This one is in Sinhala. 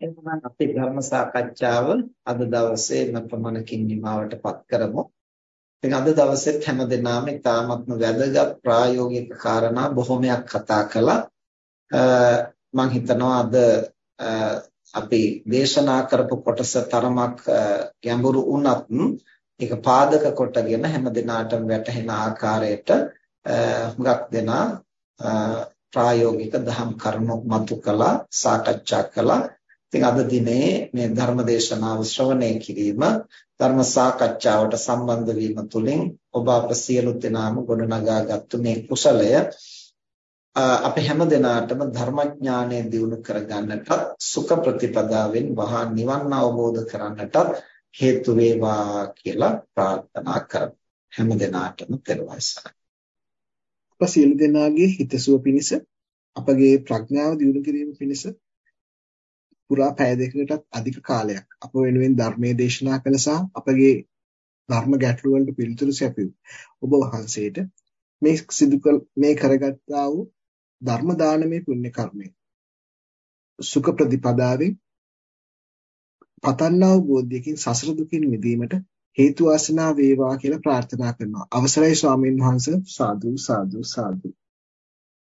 එහෙනම් අපි ධර්ම සාකච්ඡාව අද දවසේ ප්‍රමාණකින් නිමවටපත් කරමු. ඉතින් අද දවසෙත් හැමදෙනාම ඉතාමත්ම වැදගත් ප්‍රායෝගික කාරණා බොහොමයක් කතා කළා. මම හිතනවා අද අපි දේශනා කරපු කොටස තරමක් ගැඹුරු වුණත් ඒක පාදක කොටගෙන හැමදෙනාටම වැටහෙන ආකාරයට හුඟක් දෙනා ප්‍රායෝගික දහම් කරුණු මතු කළා සාකච්ඡා කළා ඉතින් අද දිනේ මේ ධර්ම දේශනාව ශ්‍රවණය කිරීම ධර්ම සාකච්ඡාවට සම්බන්ධ වීම තුළින් ඔබ අප සියලු දෙනාම ගොඩනගාගත්තු මේ කුසලය අප හැම දිනාටම ධර්මඥානය දියුණු කරගන්නට සුඛ ප්‍රතිපදාවෙන් වහා නිවන් අවබෝධ කරන්නට හේතු වේවා කියලා ප්‍රාර්ථනා කරමු. හැම දිනාටම තෙරුවන් අප සියලු දෙනාගේ හිතසුව පිණිස අපගේ ප්‍රඥාව දියුණු කිරීම පිණිස පුරා පැය දෙකකටත් අධික කාලයක්. අප වෙනුවෙන් ධර්මයේ දේශනා කළ සහ අපගේ ධර්ම ගැටළු වලට පිළිතුරු සැපයූ ඔබ වහන්සේට මේ සිදු මේ කරගත්තා වූ ධර්ම දානමය පුණ්‍ය කර්මය. සුඛ ප්‍රතිපදාවෙන් පතන්නා වූ බෝධියකින් සසර දුකින් මිදීමට හේතු වාසනා වේවා කියලා ප්‍රාර්ථනා කරනවා. අවසරයි ස්වාමීන් වහන්සේ. සාදු සාදු සාදු.